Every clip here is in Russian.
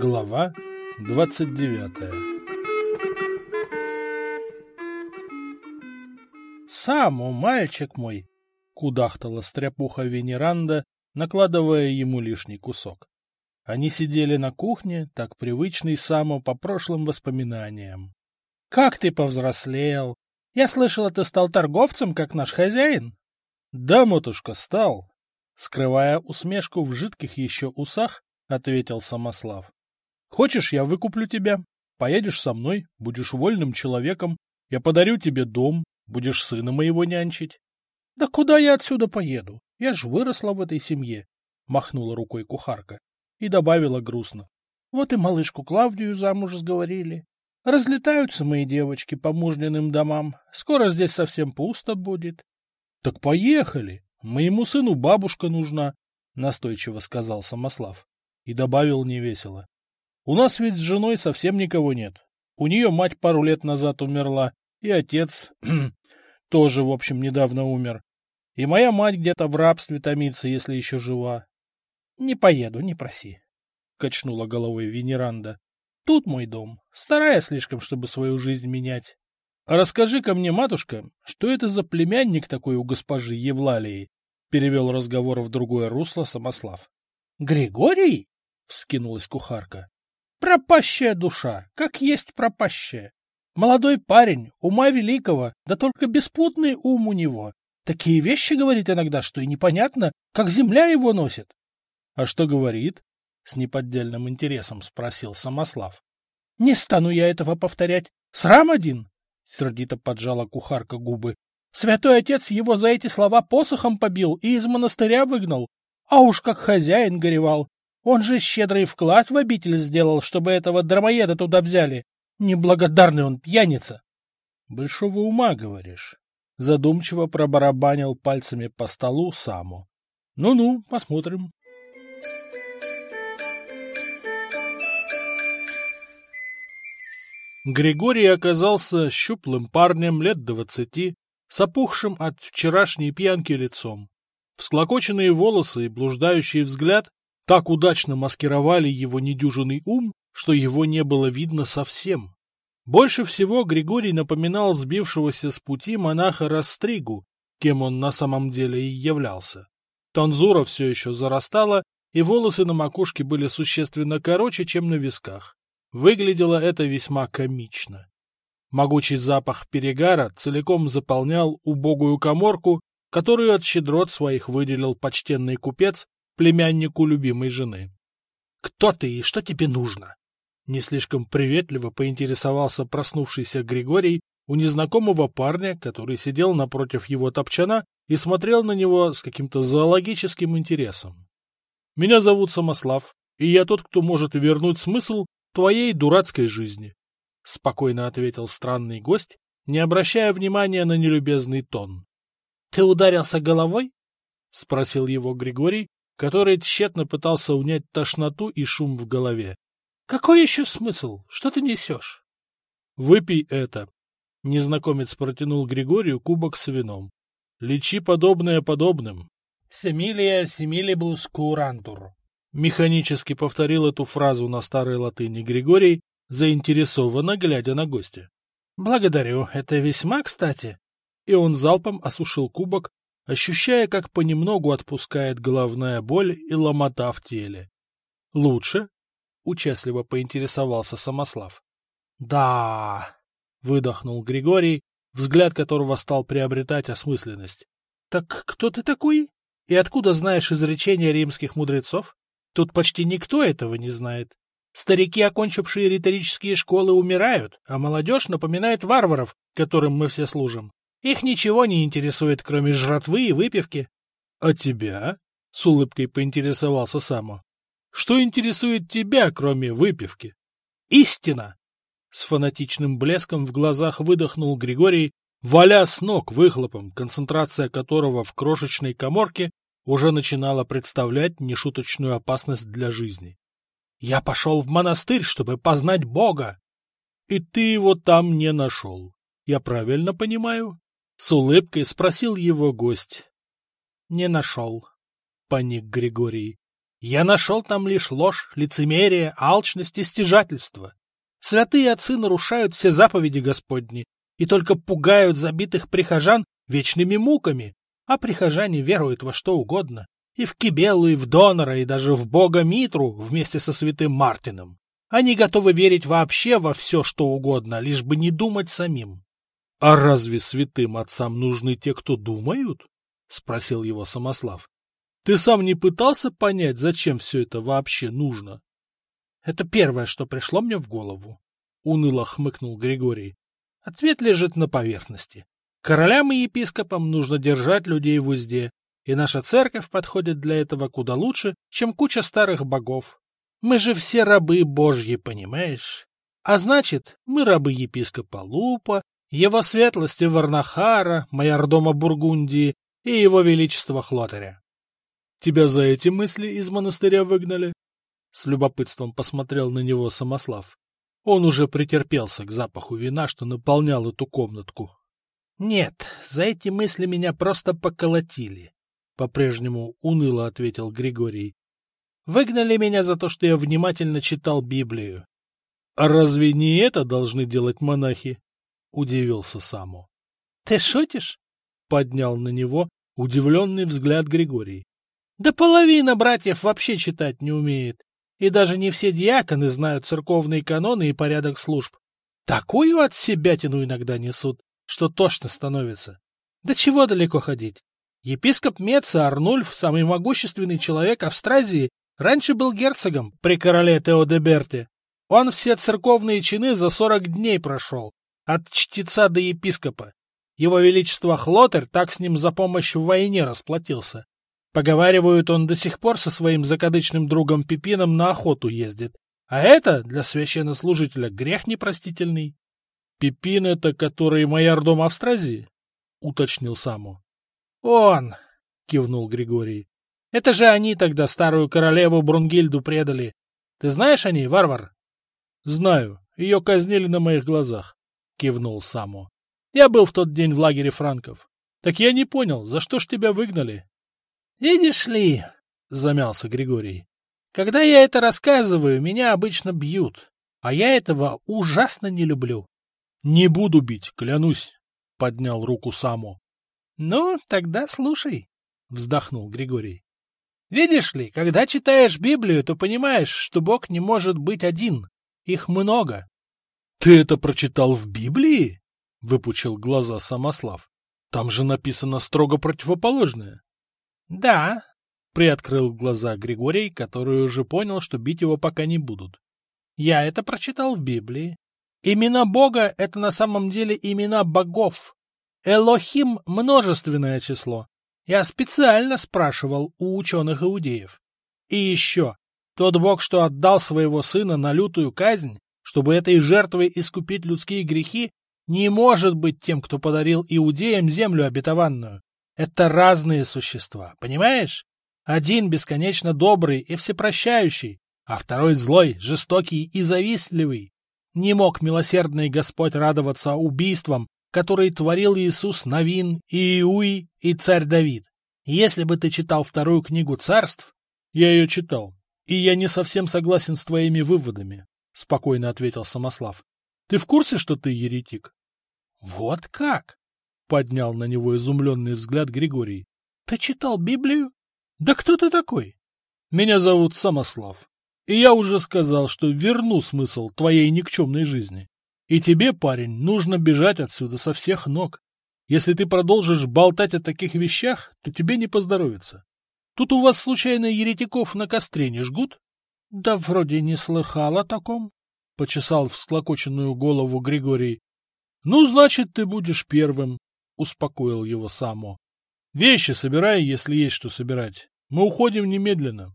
Глава двадцать девятая «Саму, мальчик мой!» — кудахтала стряпуха Венеранда, накладывая ему лишний кусок. Они сидели на кухне, так привычный Саму по прошлым воспоминаниям. «Как ты повзрослел! Я слышала, ты стал торговцем, как наш хозяин?» «Да, матушка, стал!» Скрывая усмешку в жидких еще усах, ответил Самослав. «Хочешь, я выкуплю тебя? Поедешь со мной, будешь вольным человеком, я подарю тебе дом, будешь сына моего нянчить». «Да куда я отсюда поеду? Я ж выросла в этой семье», — махнула рукой кухарка и добавила грустно. «Вот и малышку Клавдию замуж сговорили. Разлетаются мои девочки по мужниным домам. Скоро здесь совсем пусто будет». «Так поехали!» Моему сыну бабушка нужна, — настойчиво сказал Самослав. И добавил невесело. У нас ведь с женой совсем никого нет. У нее мать пару лет назад умерла, и отец тоже, в общем, недавно умер. И моя мать где-то в рабстве томится, если еще жива. — Не поеду, не проси, — качнула головой Венеранда. — Тут мой дом. Старая слишком, чтобы свою жизнь менять. Расскажи-ка мне, матушка, что это за племянник такой у госпожи Евлалии? Перевел разговор в другое русло Самослав. Григорий? Вскинулась кухарка. Пропащая душа, как есть пропащая. Молодой парень, ума великого, да только беспутный ум у него. Такие вещи говорит иногда, что и непонятно, как земля его носит. — А что говорит? — с неподдельным интересом спросил Самослав. — Не стану я этого повторять. Срам один. — сердито поджала кухарка губы. «Святой отец его за эти слова посохом побил и из монастыря выгнал. А уж как хозяин горевал. Он же щедрый вклад в обитель сделал, чтобы этого дармоеда туда взяли. Неблагодарный он пьяница». «Большого ума, говоришь?» Задумчиво пробарабанил пальцами по столу Саму. «Ну-ну, посмотрим». Григорий оказался щуплым парнем лет двадцати, с опухшим от вчерашней пьянки лицом. Всклокоченные волосы и блуждающий взгляд так удачно маскировали его недюжинный ум, что его не было видно совсем. Больше всего Григорий напоминал сбившегося с пути монаха Растригу, кем он на самом деле и являлся. Танзура все еще зарастала, и волосы на макушке были существенно короче, чем на висках. Выглядело это весьма комично. Могучий запах перегара целиком заполнял убогую коморку, которую от щедрот своих выделил почтенный купец племяннику любимой жены. — Кто ты и что тебе нужно? Не слишком приветливо поинтересовался проснувшийся Григорий у незнакомого парня, который сидел напротив его топчана и смотрел на него с каким-то зоологическим интересом. — Меня зовут Самослав, и я тот, кто может вернуть смысл твоей дурацкой жизни, — спокойно ответил странный гость, не обращая внимания на нелюбезный тон. — Ты ударился головой? — спросил его Григорий, который тщетно пытался унять тошноту и шум в голове. — Какой еще смысл? Что ты несешь? — Выпей это. Незнакомец протянул Григорию кубок с вином. — Лечи подобное подобным. — Семилия семилибус курантур, Механически повторил эту фразу на старой латыни Григорий, заинтересованно глядя на гостя. — Благодарю, это весьма кстати. И он залпом осушил кубок, ощущая, как понемногу отпускает головная боль и ломота в теле. — Лучше? — участливо поинтересовался Самослав. — Да, — выдохнул Григорий, взгляд которого стал приобретать осмысленность. — Так кто ты такой? И откуда знаешь изречения римских мудрецов? Тут почти никто этого не знает. Старики, окончившие риторические школы, умирают, а молодежь напоминает варваров, которым мы все служим. Их ничего не интересует, кроме жратвы и выпивки. — А тебя? — с улыбкой поинтересовался Само. — Что интересует тебя, кроме выпивки? — Истина! С фанатичным блеском в глазах выдохнул Григорий, валя с ног выхлопом, концентрация которого в крошечной коморке уже начинала представлять нешуточную опасность для жизни. «Я пошел в монастырь, чтобы познать Бога!» «И ты его там не нашел. Я правильно понимаю?» С улыбкой спросил его гость. «Не нашел», — паник Григорий. Я нашел там лишь ложь, лицемерие, алчность и стяжательство. Святые отцы нарушают все заповеди Господни и только пугают забитых прихожан вечными муками, а прихожане веруют во что угодно, и в Кибелу, и в Донора, и даже в бога Митру вместе со святым Мартином. Они готовы верить вообще во все, что угодно, лишь бы не думать самим. — А разве святым отцам нужны те, кто думают? — спросил его Самослав. — Ты сам не пытался понять, зачем все это вообще нужно? — Это первое, что пришло мне в голову, — уныло хмыкнул Григорий. Ответ лежит на поверхности. Королям и епископам нужно держать людей в узде, и наша церковь подходит для этого куда лучше, чем куча старых богов. Мы же все рабы божьи, понимаешь? А значит, мы рабы епископа Лупа, его светлости Варнахара, майордома Бургундии и его величества Хлотаря. Тебя за эти мысли из монастыря выгнали? С любопытством посмотрел на него Самослав. Он уже претерпелся к запаху вина, что наполнял эту комнатку. Нет, за эти мысли меня просто поколотили, по-прежнему уныло ответил Григорий. Выгнали меня за то, что я внимательно читал Библию. А разве не это должны делать монахи? Удивился Саму. Ты шутишь? Поднял на него удивленный взгляд Григорий. Да половина братьев вообще читать не умеет. И даже не все диаконы знают церковные каноны и порядок служб. Такую от себя тяну иногда несут, что тошно становится. Да чего далеко ходить? Епископ Меца Арнульф, самый могущественный человек Австразии, раньше был герцогом при короле Теодеберте. Он все церковные чины за сорок дней прошел, от чтеца до епископа. Его величество Хлотер так с ним за помощь в войне расплатился. Поговаривают, он до сих пор со своим закадычным другом Пипином на охоту ездит. А это для священнослужителя грех непростительный. — Пипин — это который майордом Австразии? — уточнил Саму. — Он! — кивнул Григорий. — Это же они тогда старую королеву Брунгильду предали. Ты знаешь о ней, варвар? — Знаю. Ее казнили на моих глазах, — кивнул Саму. — Я был в тот день в лагере франков. Так я не понял, за что ж тебя выгнали? Видишь ли, — замялся Григорий, — когда я это рассказываю, меня обычно бьют, а я этого ужасно не люблю. — Не буду бить, клянусь, — поднял руку Саму. — Ну, тогда слушай, — вздохнул Григорий. — Видишь ли, когда читаешь Библию, то понимаешь, что Бог не может быть один. Их много. — Ты это прочитал в Библии? — выпучил глаза Самослав. — Там же написано строго противоположное. Да, приоткрыл глаза Григорий, который уже понял, что бить его пока не будут. Я это прочитал в Библии. Имена Бога — это на самом деле имена богов. Элохим — множественное число. Я специально спрашивал у ученых-иудеев. И еще, тот бог, что отдал своего сына на лютую казнь, чтобы этой жертвой искупить людские грехи, не может быть тем, кто подарил иудеям землю обетованную. Это разные существа, понимаешь? Один бесконечно добрый и всепрощающий, а второй злой, жестокий и завистливый. Не мог милосердный Господь радоваться убийствам, которые творил Иисус Навин, и Иуи и царь Давид. Если бы ты читал вторую книгу царств... Я ее читал, и я не совсем согласен с твоими выводами, — спокойно ответил Самослав. Ты в курсе, что ты еретик? Вот как? Поднял на него изумленный взгляд Григорий. — Ты читал Библию? Да кто ты такой? — Меня зовут Самослав. И я уже сказал, что верну смысл твоей никчемной жизни. И тебе, парень, нужно бежать отсюда со всех ног. Если ты продолжишь болтать о таких вещах, то тебе не поздоровится. Тут у вас, случайно, еретиков на костре не жгут? — Да вроде не слыхал о таком, — почесал всклокоченную голову Григорий. — Ну, значит, ты будешь первым, успокоил его Само. Вещи собирай, если есть что собирать. Мы уходим немедленно.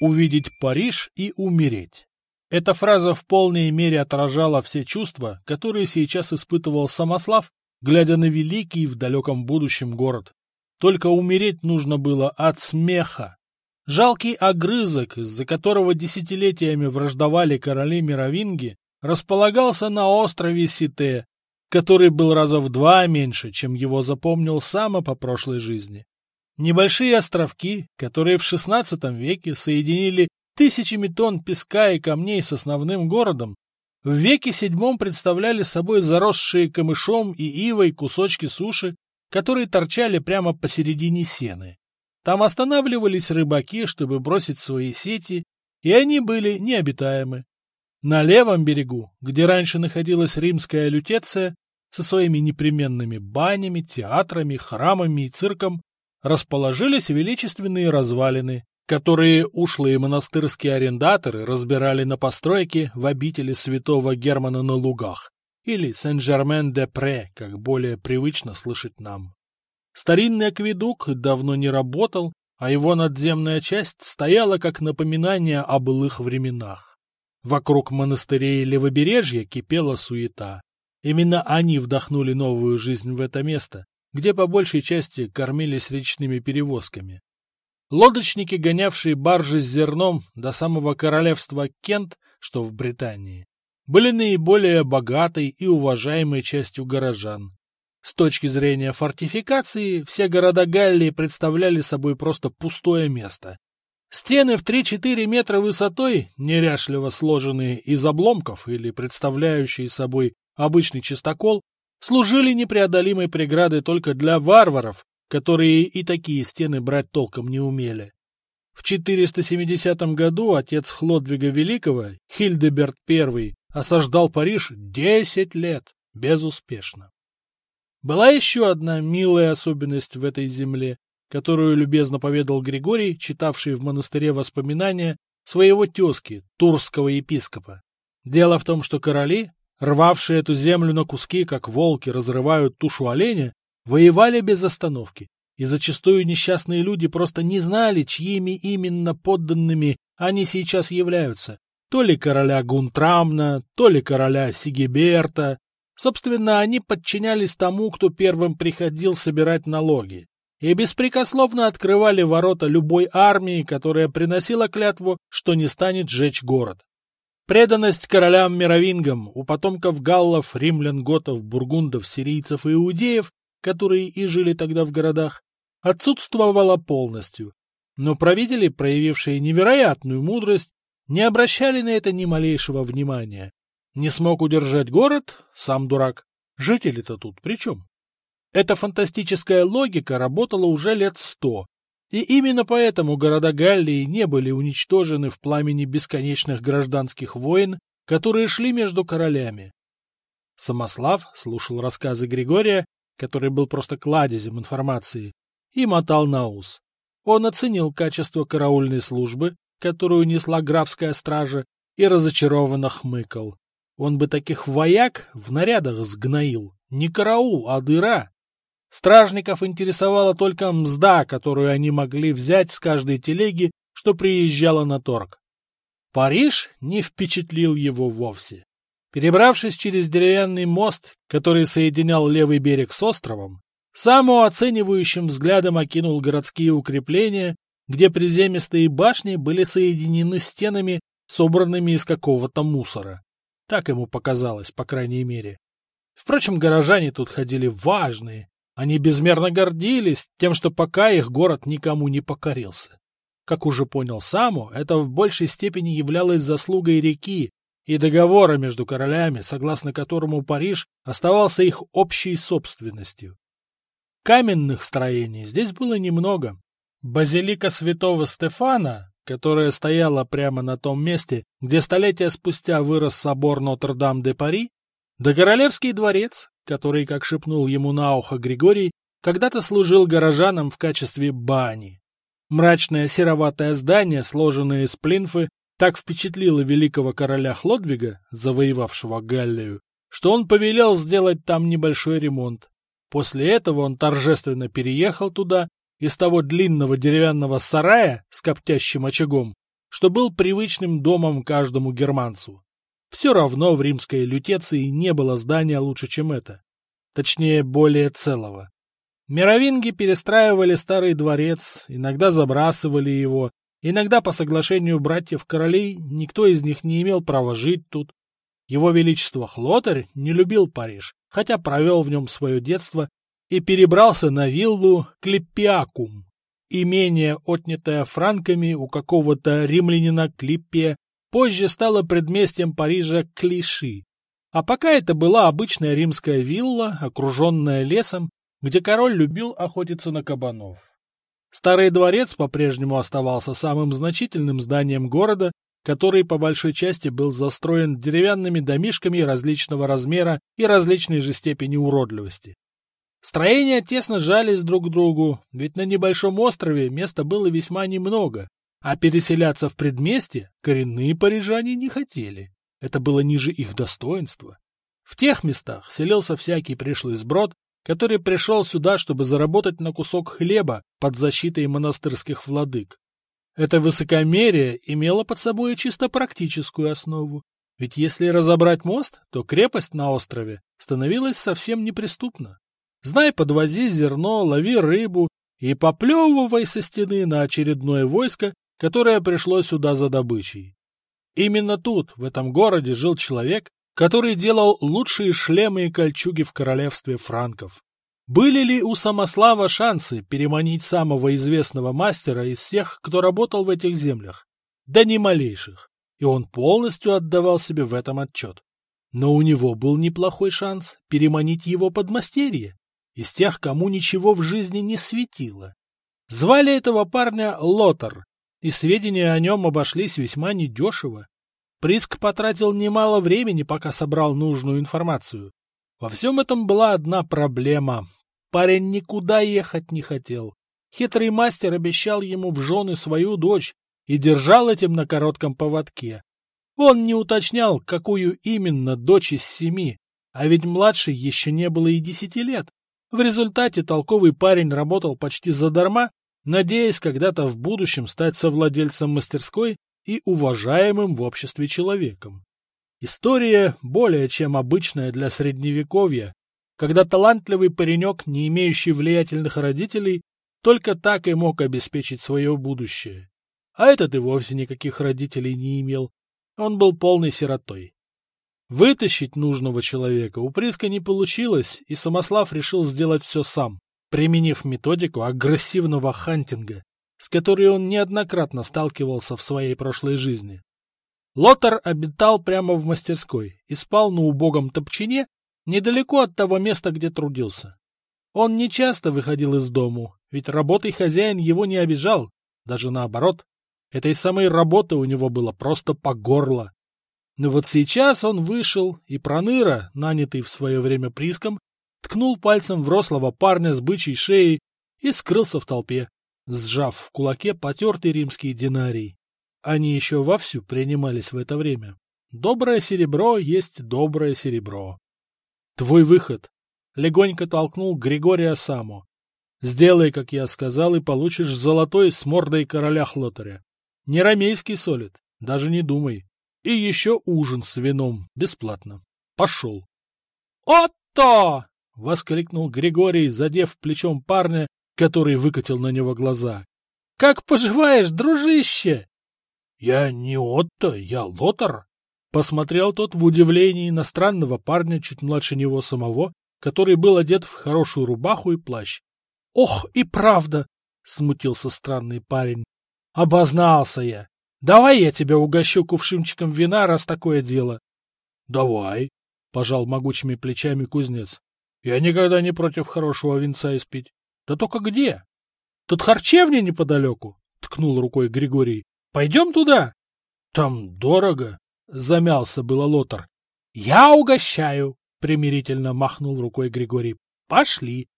Увидеть Париж и умереть. Эта фраза в полной мере отражала все чувства, которые сейчас испытывал Самослав, глядя на великий в далеком будущем город. Только умереть нужно было от смеха. Жалкий огрызок, из-за которого десятилетиями враждовали короли Мировинги, располагался на острове Сите. который был раза в два меньше, чем его запомнил Сама по прошлой жизни. Небольшие островки, которые в XVI веке соединили тысячами тонн песка и камней с основным городом, в веке VII представляли собой заросшие камышом и ивой кусочки суши, которые торчали прямо посередине сены. Там останавливались рыбаки, чтобы бросить свои сети, и они были необитаемы. На левом берегу, где раньше находилась римская лютеция, со своими непременными банями, театрами, храмами и цирком, расположились величественные развалины, которые ушлые монастырские арендаторы разбирали на постройки в обители святого Германа на лугах, или Сен-Жермен-де-Пре, как более привычно слышать нам. Старинный акведук давно не работал, а его надземная часть стояла как напоминание о былых временах. Вокруг монастырей левобережья кипела суета. Именно они вдохнули новую жизнь в это место, где по большей части кормились речными перевозками. Лодочники, гонявшие баржи с зерном до самого королевства Кент, что в Британии, были наиболее богатой и уважаемой частью горожан. С точки зрения фортификации, все города Галлии представляли собой просто пустое место. Стены в 3-4 метра высотой, неряшливо сложенные из обломков или представляющие собой обычный чистокол, служили непреодолимой преградой только для варваров, которые и такие стены брать толком не умели. В 470 году отец Хлодвига Великого, Хильдеберт I, осаждал Париж 10 лет, безуспешно. Была еще одна милая особенность в этой земле, которую любезно поведал Григорий, читавший в монастыре воспоминания своего тезки, турского епископа. Дело в том, что короли, рвавшие эту землю на куски, как волки разрывают тушу оленя, воевали без остановки, и зачастую несчастные люди просто не знали, чьими именно подданными они сейчас являются. То ли короля Гунтрамна, то ли короля Сигиберта. Собственно, они подчинялись тому, кто первым приходил собирать налоги, и беспрекословно открывали ворота любой армии, которая приносила клятву, что не станет сжечь город. Преданность королям-мировингам у потомков галлов, римлян, готов, бургундов, сирийцев и иудеев которые и жили тогда в городах, отсутствовала полностью, но правители, проявившие невероятную мудрость, не обращали на это ни малейшего внимания. Не смог удержать город, сам дурак. Жители-то тут при чем? Эта фантастическая логика работала уже лет сто, и именно поэтому города Галлии не были уничтожены в пламени бесконечных гражданских войн, которые шли между королями. Самослав слушал рассказы Григория который был просто кладезем информации, и мотал на ус. Он оценил качество караульной службы, которую несла графская стража, и разочарованно хмыкал. Он бы таких вояк в нарядах сгноил. Не караул, а дыра. Стражников интересовала только мзда, которую они могли взять с каждой телеги, что приезжала на торг. Париж не впечатлил его вовсе. Перебравшись через деревянный мост, который соединял левый берег с островом, самооценивающим взглядом окинул городские укрепления, где приземистые башни были соединены стенами, собранными из какого-то мусора. Так ему показалось, по крайней мере. Впрочем, горожане тут ходили важные. Они безмерно гордились тем, что пока их город никому не покорился. Как уже понял Саму, это в большей степени являлось заслугой реки, и договора между королями, согласно которому Париж оставался их общей собственностью. Каменных строений здесь было немного. Базилика святого Стефана, которая стояла прямо на том месте, где столетия спустя вырос собор Нотр-Дам-де-Пари, да Королевский дворец, который, как шепнул ему на ухо Григорий, когда-то служил горожанам в качестве бани. Мрачное сероватое здание, сложенное из плинфы, так впечатлило великого короля Хлодвига, завоевавшего Галлию, что он повелел сделать там небольшой ремонт. После этого он торжественно переехал туда из того длинного деревянного сарая с коптящим очагом, что был привычным домом каждому германцу. Все равно в римской лютеции не было здания лучше, чем это. Точнее, более целого. Мировинги перестраивали старый дворец, иногда забрасывали его, Иногда по соглашению братьев-королей никто из них не имел права жить тут. Его Величество Хлотарь не любил Париж хотя провел в нем свое детство, и перебрался на виллу Клиппиакум, имение, отнятое франками у какого-то римлянина Клиппия, позже стало предместьем Парижа Клиши. А пока это была обычная римская вилла, окруженная лесом, где король любил охотиться на кабанов. Старый дворец по-прежнему оставался самым значительным зданием города, который по большой части был застроен деревянными домишками различного размера и различной же степени уродливости. Строения тесно жались друг к другу, ведь на небольшом острове места было весьма немного, а переселяться в предместье коренные парижане не хотели. Это было ниже их достоинства. В тех местах селился всякий пришлый сброд, который пришел сюда, чтобы заработать на кусок хлеба под защитой монастырских владык. Это высокомерие имело под собой чисто практическую основу. Ведь если разобрать мост, то крепость на острове становилась совсем неприступна. Знай, подвози зерно, лови рыбу и поплевывай со стены на очередное войско, которое пришло сюда за добычей. Именно тут, в этом городе, жил человек, который делал лучшие шлемы и кольчуги в королевстве франков. Были ли у Самослава шансы переманить самого известного мастера из всех, кто работал в этих землях? Да ни малейших, и он полностью отдавал себе в этом отчет. Но у него был неплохой шанс переманить его подмастерье, из тех, кому ничего в жизни не светило. Звали этого парня Лотар, и сведения о нем обошлись весьма недешево. Приск потратил немало времени, пока собрал нужную информацию. Во всем этом была одна проблема. Парень никуда ехать не хотел. Хитрый мастер обещал ему в жены свою дочь и держал этим на коротком поводке. Он не уточнял, какую именно дочь из семи, а ведь младшей еще не было и десяти лет. В результате толковый парень работал почти задарма, надеясь когда-то в будущем стать совладельцем мастерской и уважаемым в обществе человеком. История более чем обычная для средневековья, когда талантливый паренек, не имеющий влиятельных родителей, только так и мог обеспечить свое будущее. А этот и вовсе никаких родителей не имел. Он был полной сиротой. Вытащить нужного человека у Приска не получилось, и Самослав решил сделать все сам, применив методику агрессивного хантинга, с которой он неоднократно сталкивался в своей прошлой жизни. Лотар обитал прямо в мастерской и спал на убогом топчине недалеко от того места, где трудился. Он не часто выходил из дому, ведь работой хозяин его не обижал, даже наоборот. Этой самой работы у него было просто по горло. Но вот сейчас он вышел, и Проныра, нанятый в свое время приском, ткнул пальцем в рослого парня с бычьей шеей и скрылся в толпе сжав в кулаке потертый римский динарий. Они еще вовсю принимались в это время. Доброе серебро есть доброе серебро. Твой выход. Легонько толкнул Григория Саму. Сделай, как я сказал, и получишь золотой с мордой короля Хлотаря. Не ромейский солид, даже не думай. И еще ужин с вином, бесплатно. Пошел. «Отто!» — воскликнул Григорий, задев плечом парня, который выкатил на него глаза. — Как поживаешь, дружище? — Я не Отто, я Лотар. Посмотрел тот в удивлении на странного парня чуть младше него самого, который был одет в хорошую рубаху и плащ. — Ох, и правда! — смутился странный парень. — Обознался я. Давай я тебя угощу кувшинчиком вина, раз такое дело. — Давай, — пожал могучими плечами кузнец. — Я никогда не против хорошего винца испить. Да только где? Тут харчевня неподалеку, — ткнул рукой Григорий. Пойдем туда. Там дорого, — замялся было Лотар. Я угощаю, — примирительно махнул рукой Григорий. Пошли.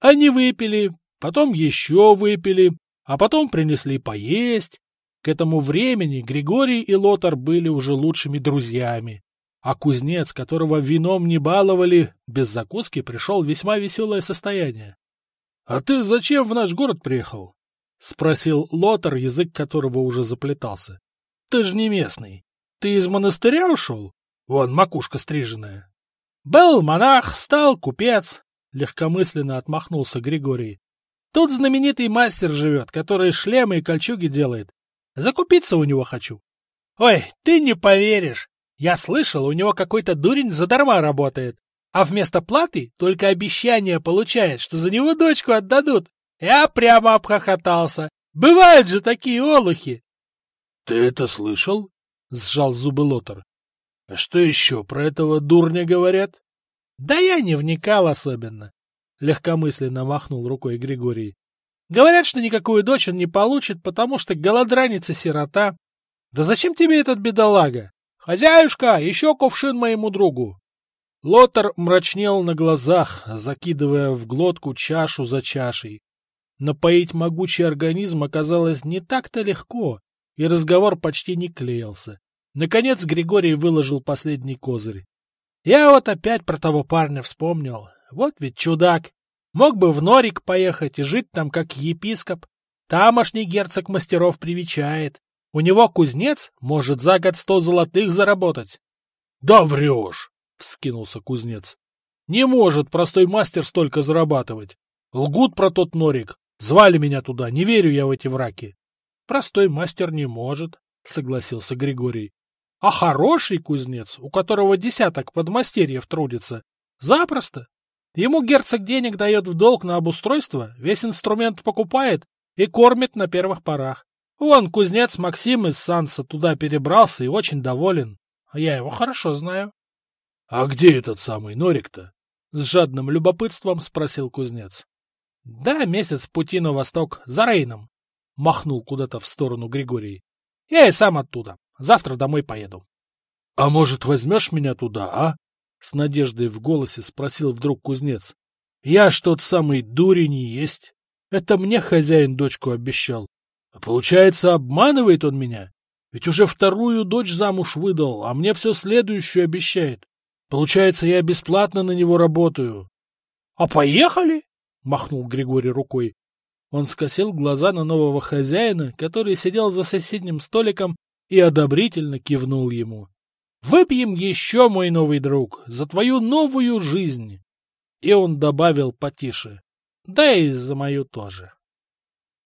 Они выпили, потом еще выпили, а потом принесли поесть. К этому времени Григорий и Лотар были уже лучшими друзьями, а кузнец, которого вином не баловали, без закуски пришел в весьма веселое состояние. — А ты зачем в наш город приехал? — спросил Лотар, язык которого уже заплетался. — Ты же не местный. Ты из монастыря ушел? Вон, макушка стриженная. — Был монах, стал купец, — легкомысленно отмахнулся Григорий. — Тут знаменитый мастер живет, который шлемы и кольчуги делает. Закупиться у него хочу. — Ой, ты не поверишь. Я слышал, у него какой-то дурень задарма работает. а вместо платы только обещание получает, что за него дочку отдадут. Я прямо обхохотался. Бывают же такие олухи. — Ты это слышал? — сжал зубы Лотер. — А что еще про этого дурня говорят? — Да я не вникал особенно. Легкомысленно махнул рукой Григорий. Говорят, что никакую дочь он не получит, потому что голодранец и сирота. Да зачем тебе этот бедолага? Хозяюшка, еще кувшин моему другу. Лотар мрачнел на глазах, закидывая в глотку чашу за чашей. Напоить могучий организм оказалось не так-то легко, и разговор почти не клеился. Наконец Григорий выложил последний козырь. Я вот опять про того парня вспомнил. Вот ведь чудак. Мог бы в Норик поехать и жить там как епископ. Тамошний герцог мастеров привечает. У него кузнец может за год сто золотых заработать. — Да врешь! — вскинулся кузнец. — Не может простой мастер столько зарабатывать. Лгут про тот Норик. Звали меня туда, не верю я в эти враки. — Простой мастер не может, — согласился Григорий. — А хороший кузнец, у которого десяток подмастерьев трудится, запросто. Ему герцог денег дает в долг на обустройство, весь инструмент покупает и кормит на первых порах. Вон кузнец Максим из Санса туда перебрался и очень доволен. А я его хорошо знаю. — А где этот самый Норик-то? — с жадным любопытством спросил кузнец. — Да, месяц пути на восток, за Рейном, — махнул куда-то в сторону Григорий. — Я и сам оттуда. Завтра домой поеду. — А может, возьмешь меня туда, а? С надеждой в голосе спросил вдруг кузнец. Я ж тот самый дурень и есть. Это мне хозяин дочку обещал. А получается, обманывает он меня. Ведь уже вторую дочь замуж выдал, а мне все следующую обещает. Получается, я бесплатно на него работаю. — А поехали? — махнул Григорий рукой. Он скосил глаза на нового хозяина, который сидел за соседним столиком и одобрительно кивнул ему. Выпьем еще, мой новый друг, за твою новую жизнь. И он добавил потише. Да и за мою тоже.